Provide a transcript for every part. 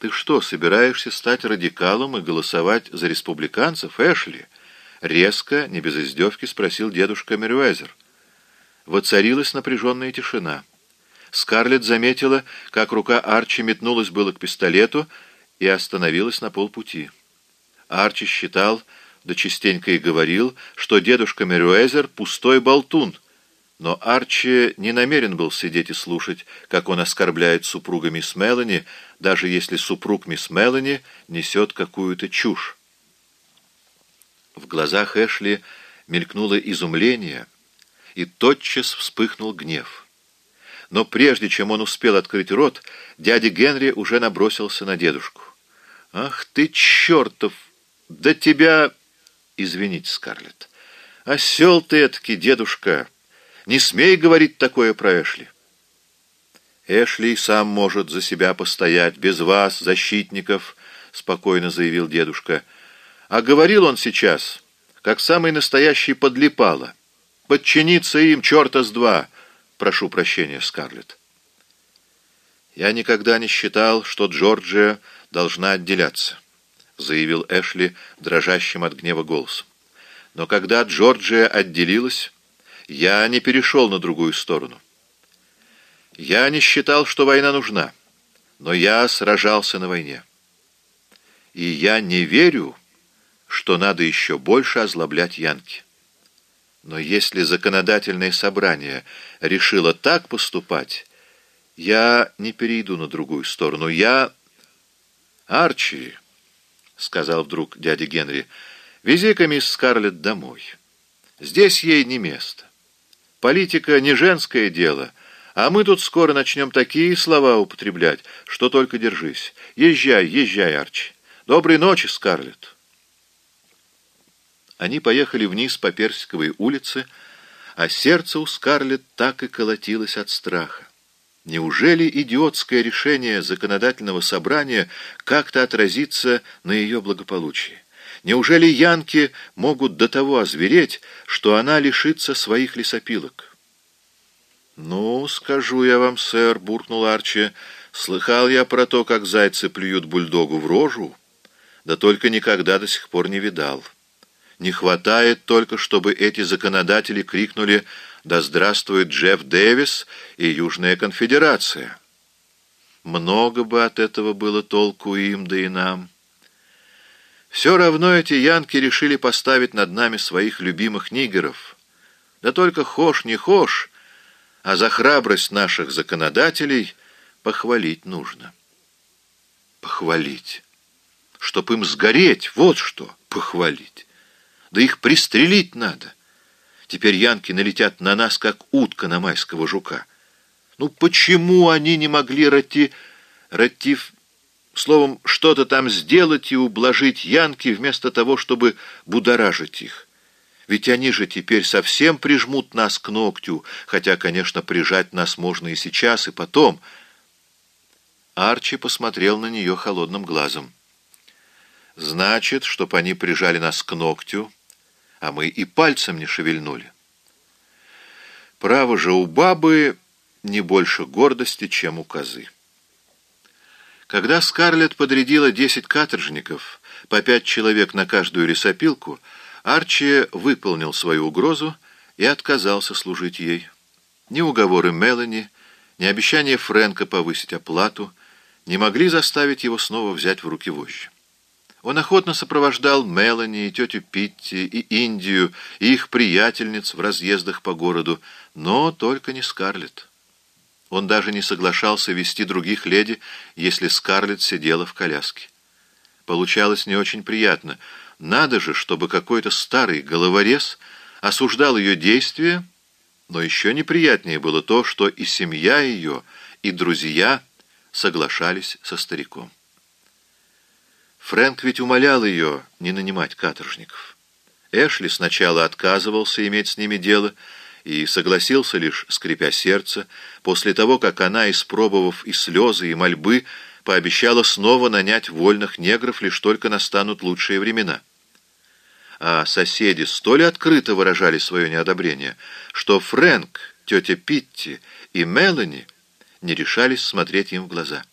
«Ты что, собираешься стать радикалом и голосовать за республиканцев, Эшли?» Резко, не без издевки, спросил дедушка Мерюэзер. Воцарилась напряженная тишина. Скарлетт заметила, как рука Арчи метнулась было к пистолету и остановилась на полпути. Арчи считал, да частенько и говорил, что дедушка Мерюэзер — пустой болтун, но Арчи не намерен был сидеть и слушать, как он оскорбляет супруга мисс Мелани, даже если супруг мисс Мелани несет какую-то чушь. В глазах Эшли мелькнуло изумление, и тотчас вспыхнул гнев. Но прежде чем он успел открыть рот, дядя Генри уже набросился на дедушку. «Ах ты, чертов! Да тебя...» «Извините, Скарлетт. Осел ты этакий, дедушка! Не смей говорить такое про Эшли!» «Эшли сам может за себя постоять, без вас, защитников», — спокойно заявил дедушка. А говорил он сейчас, как самый настоящий подлипало. Подчиниться им, черта с два. Прошу прощения, Скарлетт. Я никогда не считал, что Джорджия должна отделяться, заявил Эшли дрожащим от гнева голосом. Но когда Джорджия отделилась, я не перешел на другую сторону. Я не считал, что война нужна, но я сражался на войне. И я не верю, что надо еще больше озлоблять Янки. Но если законодательное собрание решило так поступать, я не перейду на другую сторону. Я... Арчи, — сказал вдруг дядя Генри, — вези-ка мисс Скарлетт домой. Здесь ей не место. Политика не женское дело, а мы тут скоро начнем такие слова употреблять, что только держись. Езжай, езжай, Арчи. Доброй ночи, Скарлетт. Они поехали вниз по Персиковой улице, а сердце у Скарлетт так и колотилось от страха. Неужели идиотское решение законодательного собрания как-то отразится на ее благополучии? Неужели янки могут до того озвереть, что она лишится своих лесопилок? «Ну, скажу я вам, сэр», — буркнул Арчи, — «слыхал я про то, как зайцы плюют бульдогу в рожу, да только никогда до сих пор не видал». Не хватает только, чтобы эти законодатели крикнули «Да здравствует Джефф Дэвис и Южная конфедерация!» Много бы от этого было толку им, да и нам. Все равно эти янки решили поставить над нами своих любимых нигеров. Да только хошь не хошь, а за храбрость наших законодателей похвалить нужно. Похвалить. Чтоб им сгореть, вот что, похвалить. Да их пристрелить надо. Теперь янки налетят на нас, как утка на майского жука. Ну почему они не могли рати... ратив... Словом, что-то там сделать и ублажить янки, вместо того, чтобы будоражить их? Ведь они же теперь совсем прижмут нас к ногтю, хотя, конечно, прижать нас можно и сейчас, и потом. Арчи посмотрел на нее холодным глазом. Значит, чтоб они прижали нас к ногтю, а мы и пальцем не шевельнули. Право же у бабы не больше гордости, чем у козы. Когда Скарлетт подрядила десять каторжников, по пять человек на каждую лесопилку, Арчи выполнил свою угрозу и отказался служить ей. Ни уговоры Мелани, ни обещание Фрэнка повысить оплату не могли заставить его снова взять в руки вожжи. Он охотно сопровождал Мелани и тетю Питти, и Индию, и их приятельниц в разъездах по городу, но только не Скарлетт. Он даже не соглашался вести других леди, если Скарлетт сидела в коляске. Получалось не очень приятно. Надо же, чтобы какой-то старый головорез осуждал ее действия, но еще неприятнее было то, что и семья ее, и друзья соглашались со стариком. Фрэнк ведь умолял ее не нанимать каторжников. Эшли сначала отказывался иметь с ними дело и согласился лишь, скрипя сердце, после того, как она, испробовав и слезы, и мольбы, пообещала снова нанять вольных негров, лишь только настанут лучшие времена. А соседи столь открыто выражали свое неодобрение, что Фрэнк, тетя Питти и Мелани не решались смотреть им в глаза.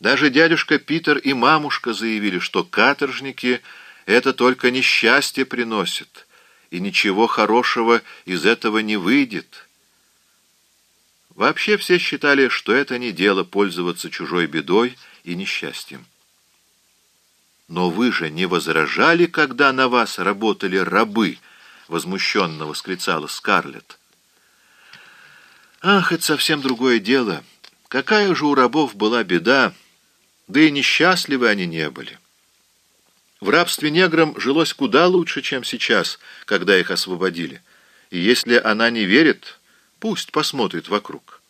Даже дядюшка Питер и мамушка заявили, что каторжники это только несчастье приносят, и ничего хорошего из этого не выйдет. Вообще все считали, что это не дело пользоваться чужой бедой и несчастьем. «Но вы же не возражали, когда на вас работали рабы?» — возмущенно восклицала Скарлетт. «Ах, это совсем другое дело. Какая же у рабов была беда, да и несчастливы они не были. В рабстве неграм жилось куда лучше, чем сейчас, когда их освободили. И если она не верит, пусть посмотрит вокруг».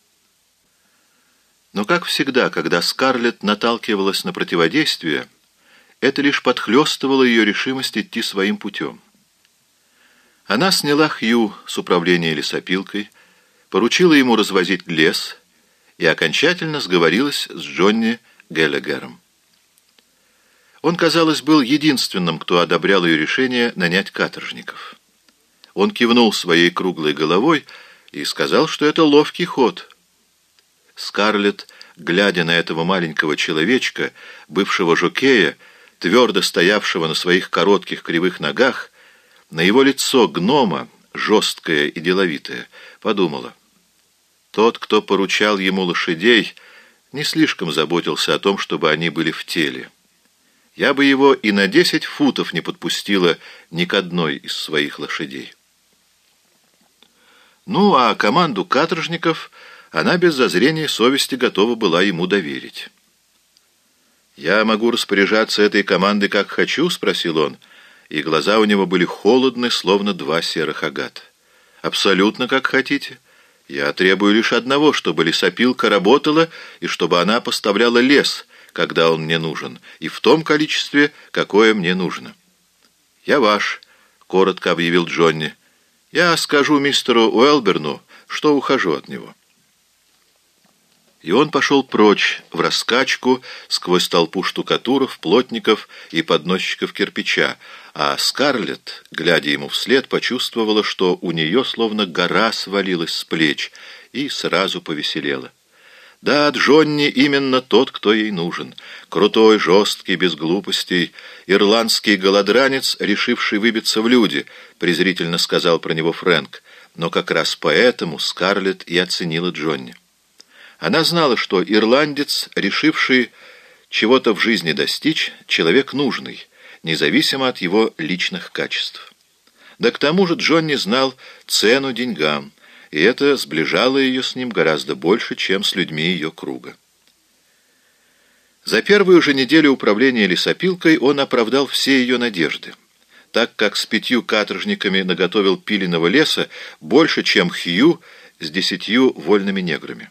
Но, как всегда, когда Скарлетт наталкивалась на противодействие, это лишь подхлестывало ее решимость идти своим путем. Она сняла Хью с управления лесопилкой, поручила ему развозить лес и окончательно сговорилась с Джонни Геллегером. Он, казалось, был единственным, кто одобрял ее решение нанять каторжников. Он кивнул своей круглой головой и сказал, что это ловкий ход. Скарлетт, глядя на этого маленького человечка, бывшего жокея, твердо стоявшего на своих коротких кривых ногах, на его лицо гнома, жесткое и деловитое, подумала. Тот, кто поручал ему лошадей, не слишком заботился о том, чтобы они были в теле. Я бы его и на десять футов не подпустила ни к одной из своих лошадей. Ну, а команду каторжников она без зазрения совести готова была ему доверить. «Я могу распоряжаться этой командой, как хочу?» — спросил он, и глаза у него были холодны, словно два серых агата. «Абсолютно как хотите. Я требую лишь одного, чтобы лесопилка работала и чтобы она поставляла лес, когда он мне нужен, и в том количестве, какое мне нужно». «Я ваш», — коротко объявил Джонни. «Я скажу мистеру Уэлберну, что ухожу от него». И он пошел прочь, в раскачку, сквозь толпу штукатуров, плотников и подносчиков кирпича, а Скарлетт, глядя ему вслед, почувствовала, что у нее словно гора свалилась с плеч, и сразу повеселела. Да, Джонни именно тот, кто ей нужен. Крутой, жесткий, без глупостей, ирландский голодранец, решивший выбиться в люди, презрительно сказал про него Фрэнк. Но как раз поэтому Скарлетт и оценила Джонни. Она знала, что ирландец, решивший чего-то в жизни достичь, человек нужный, независимо от его личных качеств. Да к тому же Джонни знал цену деньгам, и это сближало ее с ним гораздо больше, чем с людьми ее круга. За первую же неделю управления лесопилкой он оправдал все ее надежды, так как с пятью каторжниками наготовил пиленного леса больше, чем Хью с десятью вольными неграми.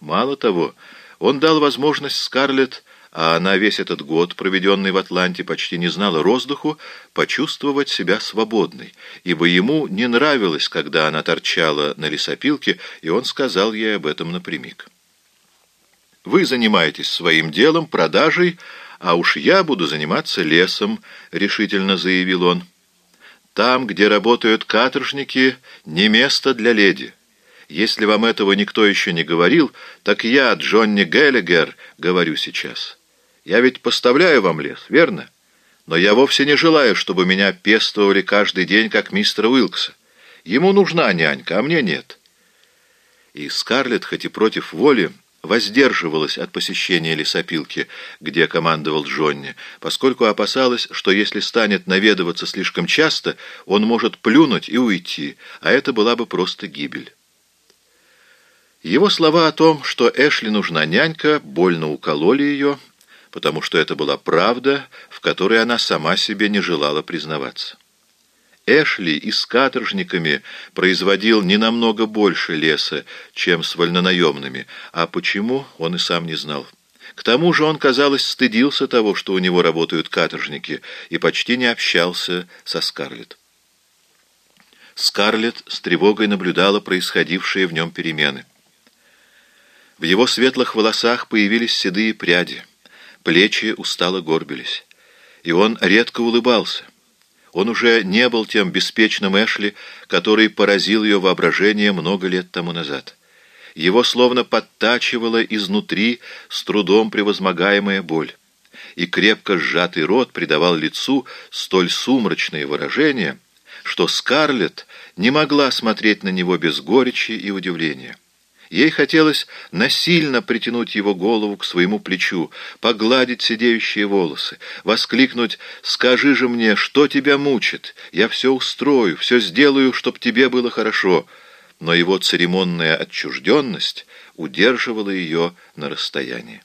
Мало того, он дал возможность Скарлетт, а она весь этот год, проведенный в Атланте, почти не знала роздуху, почувствовать себя свободной, ибо ему не нравилось, когда она торчала на лесопилке, и он сказал ей об этом напрямик. «Вы занимаетесь своим делом, продажей, а уж я буду заниматься лесом», — решительно заявил он. «Там, где работают каторжники, не место для леди». Если вам этого никто еще не говорил, так я, Джонни Геллигер, говорю сейчас. Я ведь поставляю вам лес, верно? Но я вовсе не желаю, чтобы меня пестовали каждый день, как мистер Уилкса. Ему нужна нянька, а мне нет». И Скарлетт, хоть и против воли, воздерживалась от посещения лесопилки, где командовал Джонни, поскольку опасалась, что если станет наведываться слишком часто, он может плюнуть и уйти, а это была бы просто гибель. Его слова о том, что Эшли нужна нянька, больно укололи ее, потому что это была правда, в которой она сама себе не желала признаваться. Эшли и с каторжниками производил не намного больше леса, чем с вольнонаемными, а почему, он и сам не знал. К тому же он, казалось, стыдился того, что у него работают каторжники, и почти не общался со Скарлетт. Скарлетт с тревогой наблюдала происходившие в нем перемены. В его светлых волосах появились седые пряди, плечи устало горбились, и он редко улыбался. Он уже не был тем беспечным Эшли, который поразил ее воображение много лет тому назад. Его словно подтачивала изнутри с трудом превозмогаемая боль, и крепко сжатый рот придавал лицу столь сумрачные выражения, что Скарлетт не могла смотреть на него без горечи и удивления. Ей хотелось насильно притянуть его голову к своему плечу, погладить сидеющие волосы, воскликнуть «Скажи же мне, что тебя мучит? Я все устрою, все сделаю, чтоб тебе было хорошо». Но его церемонная отчужденность удерживала ее на расстоянии.